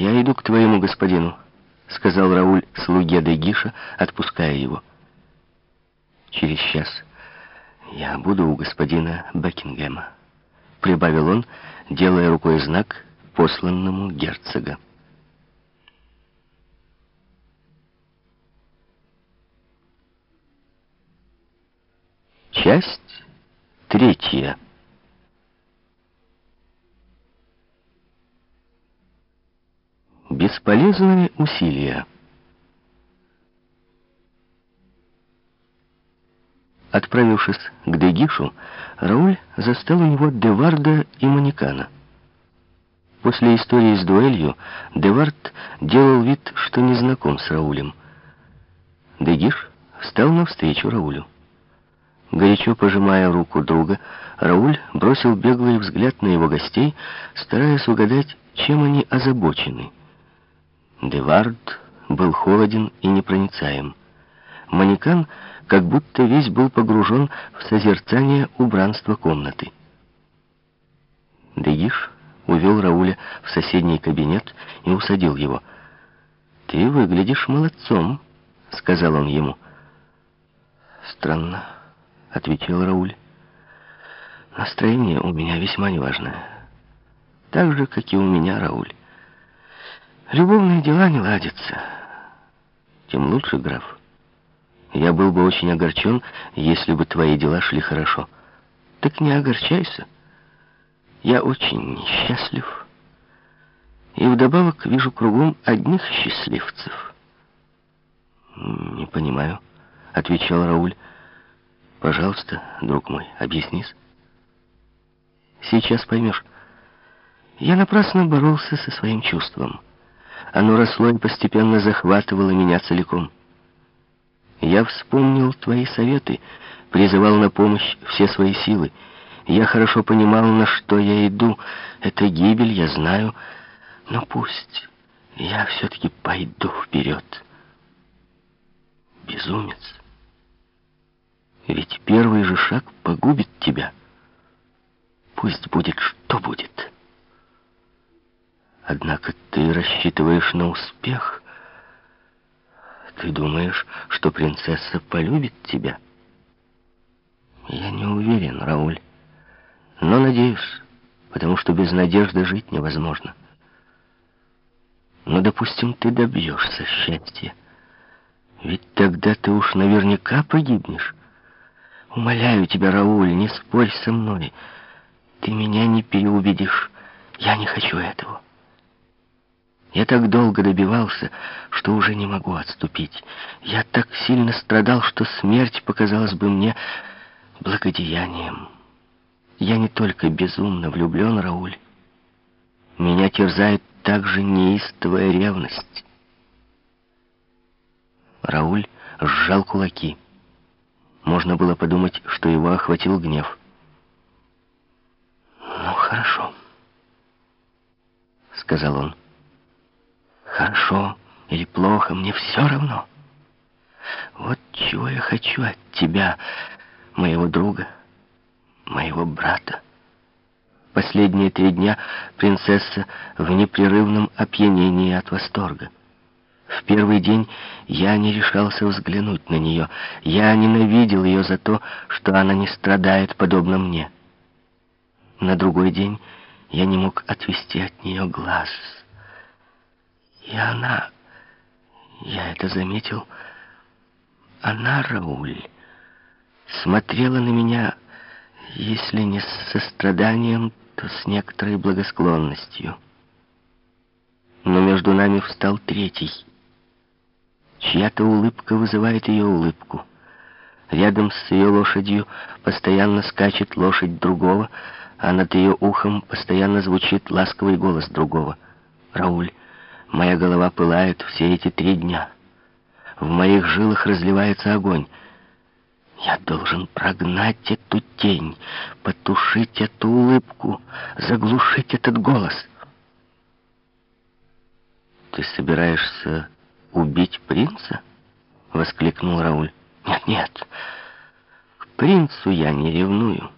«Я иду к твоему господину», — сказал Рауль слуге Дегиша, отпуская его. «Через час я буду у господина Бекингема», — прибавил он, делая рукой знак посланному герцога. Часть третья. Бесполезные усилия. Отправившись к Дегишу, Рауль застал у него Деварда и Манекана. После истории с дуэлью Девард делал вид, что не знаком с Раулем. Дегиш встал навстречу Раулю. Горячо пожимая руку друга, Рауль бросил беглый взгляд на его гостей, стараясь угадать, чем они озабочены. Девард был холоден и непроницаем. Манекан как будто весь был погружен в созерцание убранства комнаты. Дегиш увел Рауля в соседний кабинет и усадил его. «Ты выглядишь молодцом», — сказал он ему. «Странно», — ответил Рауль. «Настроение у меня весьма неважное. Так же, как и у меня, Рауль. Любовные дела не ладятся. Тем лучше, граф. Я был бы очень огорчен, если бы твои дела шли хорошо. Так не огорчайся. Я очень несчастлив. И вдобавок вижу кругом одних счастливцев. «Не понимаю», — отвечал Рауль. «Пожалуйста, друг мой, объяснись». «Сейчас поймешь. Я напрасно боролся со своим чувством». Оно росло и постепенно захватывало меня целиком. Я вспомнил твои советы, призывал на помощь все свои силы. Я хорошо понимал, на что я иду. Это гибель, я знаю. Но пусть я все-таки пойду вперед. Безумец. Ведь первый же шаг погубит тебя. Пусть будет, что будет. Однако ты рассчитываешь на успех. Ты думаешь, что принцесса полюбит тебя? Я не уверен, Рауль. Но надеюсь, потому что без надежды жить невозможно. Но, допустим, ты добьешься счастья. Ведь тогда ты уж наверняка погибнешь. Умоляю тебя, Рауль, не спорь со мной. Ты меня не переубедишь. Я не хочу этого. Я так долго добивался, что уже не могу отступить. Я так сильно страдал, что смерть показалась бы мне благодеянием. Я не только безумно влюблен, Рауль. Меня терзает также неистовая ревность. Рауль сжал кулаки. Можно было подумать, что его охватил гнев. «Ну, хорошо», — сказал он. Хорошо или плохо, мне все равно. Вот чего я хочу от тебя, моего друга, моего брата. Последние три дня принцесса в непрерывном опьянении от восторга. В первый день я не решался взглянуть на нее. Я ненавидел ее за то, что она не страдает, подобно мне. На другой день я не мог отвести от нее глаз — и она, я это заметил, она, Рауль, смотрела на меня, если не с состраданием, то с некоторой благосклонностью. Но между нами встал третий. Чья-то улыбка вызывает ее улыбку. Рядом с ее лошадью постоянно скачет лошадь другого, а над ее ухом постоянно звучит ласковый голос другого. «Рауль, Моя голова пылает все эти три дня. В моих жилах разливается огонь. Я должен прогнать эту тень, потушить эту улыбку, заглушить этот голос. «Ты собираешься убить принца?» — воскликнул Рауль. «Нет, нет, к принцу я не ревную».